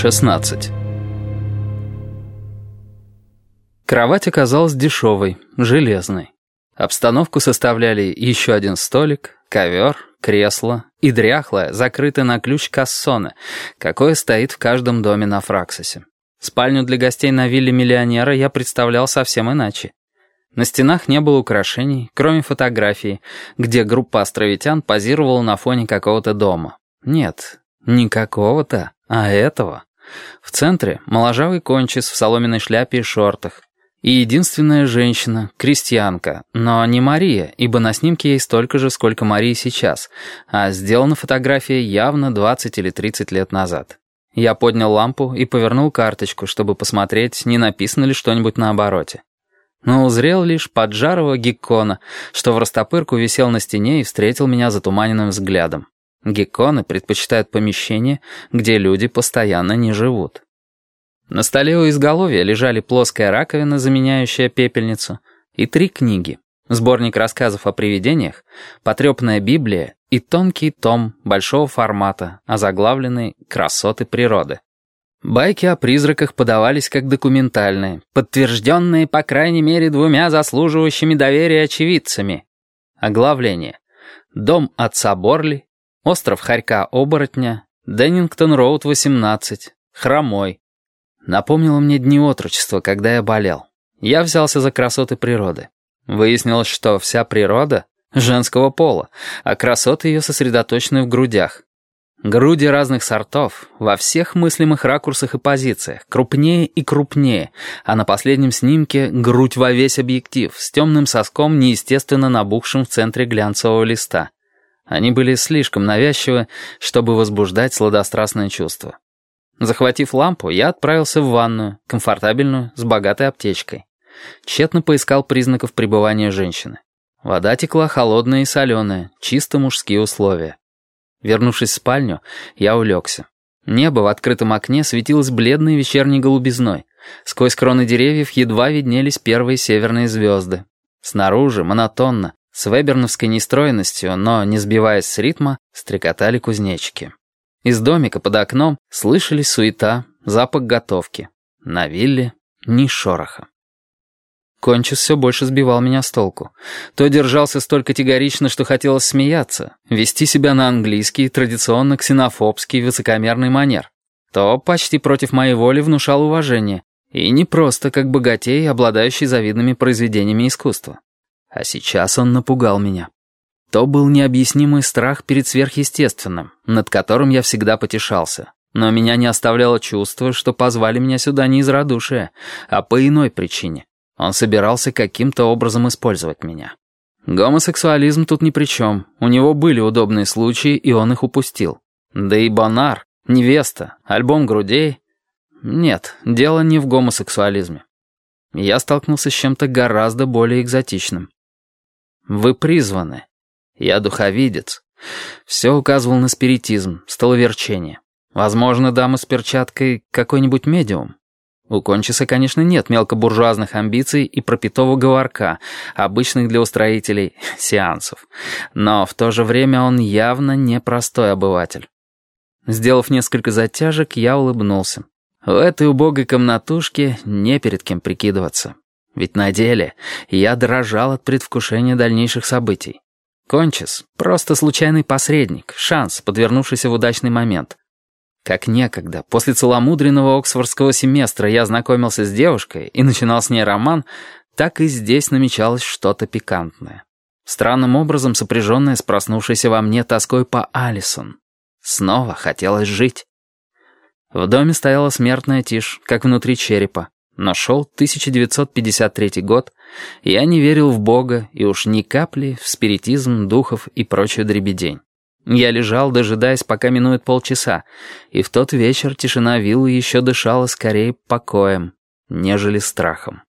16. Кровать оказалась дешевой, железной. Обстановку составляли еще один столик, ковер, кресло и дряхлое, закрытое на ключ кассоне, какое стоит в каждом доме на Фраксосе. Спальню для гостей на вилле миллионера я представлял совсем иначе. На стенах не было украшений, кроме фотографии, где группа островитян позировала на фоне какого-то дома. Нет, не какого-то, а этого. В центре моложавый кончис в соломенной шляпе и шортах. И единственная женщина, крестьянка, но не Мария, ибо на снимке ей столько же, сколько Марии сейчас, а сделана фотография явно 20 или 30 лет назад. Я поднял лампу и повернул карточку, чтобы посмотреть, не написано ли что-нибудь на обороте. Но узрел лишь поджарого геккона, что в растопырку висел на стене и встретил меня затуманенным взглядом. Гекконы предпочитают помещения, где люди постоянно не живут. На столе у изголовья лежали плоская раковина, заменяющая пепельницу, и три книги. Сборник рассказов о привидениях, потрепанная Библия и тонкий том большого формата, озаглавленный «Красоты природы». Байки о призраках подавались как документальные, подтвержденные по крайней мере двумя заслуживающими доверия очевидцами. Оглавление. Дом отца Борли, остров Харька-Оборотня, Деннингтон-Роуд, 18, Хромой, Напомнило мне дни отрочества, когда я болел. Я взялся за красоты природы. Выяснилось, что вся природа женского пола, а красоты ее сосредоточены в грудях. Груди разных сортов, во всех мыслимых ракурсах и позициях, крупнее и крупнее, а на последнем снимке грудь во весь объектив, с темным соском, неестественно набухшим в центре глянцевого листа. Они были слишком навязчивы, чтобы возбуждать сладострастное чувство. Захватив лампу, я отправился в ванную, комфортабельную, с богатой аптечкой. Тщетно поискал признаков пребывания женщины. Вода текла холодная и соленая, чисто мужские условия. Вернувшись в спальню, я улегся. Небо в открытом окне светилось бледной вечерней голубизной. Сквозь кроны деревьев едва виднелись первые северные звезды. Снаружи, монотонно, с веберновской нестроенностью, но не сбиваясь с ритма, стрекотали кузнечики. Из домика под окном слышались суета, запах готовки. На вилле ни шороха. Кончис все больше сбивал меня с толку. То держался столь категорично, что хотелось смеяться, вести себя на английский, традиционно ксенофобский, высокомерный манер. То почти против моей воли внушал уважение, и не просто как богатей, обладающий завидными произведениями искусства. А сейчас он напугал меня. То был необъяснимый страх перед сверхъестественным, над которым я всегда потешался. Но меня не оставляло чувство, что позвали меня сюда не из радушия, а по иной причине. Он собирался каким-то образом использовать меня. Гомосексуализм тут ни при чем. У него были удобные случаи, и он их упустил. Да и Бонар, невеста, альбом грудей... Нет, дело не в гомосексуализме. Я столкнулся с чем-то гораздо более экзотичным. Вы призваны, я духовидец. Все указывал на спиритизм, столоверчение. Возможно, дама с перчаткой какой-нибудь медиум. У Кончиса, конечно, нет мелкобуржуазных амбиций и пропитого говорка, обычных для устроителей сеансов. Но в то же время он явно не простой обыватель. Сделав несколько затяжек, я улыбнулся. В этой убогой комнатушке не перед кем прикидываться. Ведь на деле я дрожал от предвкушения дальнейших событий. Кончис — просто случайный посредник, шанс, подвернувшийся в удачный момент. Как некогда, после целомудренного оксфордского семестра я знакомился с девушкой и начинал с ней роман, так и здесь намечалось что-то пикантное. Странным образом сопряженное с проснувшейся во мне тоской по Алисон. Снова хотелось жить. В доме стояла смертная тишь, как внутри черепа. Но шел 1953 год, я не верил в Бога и уж ни капли в спиритизм, духов и прочую дребедень. Я лежал, дожидаясь, пока минует полчаса, и в тот вечер тишина виллы еще дышала скорее покоем, нежели страхом.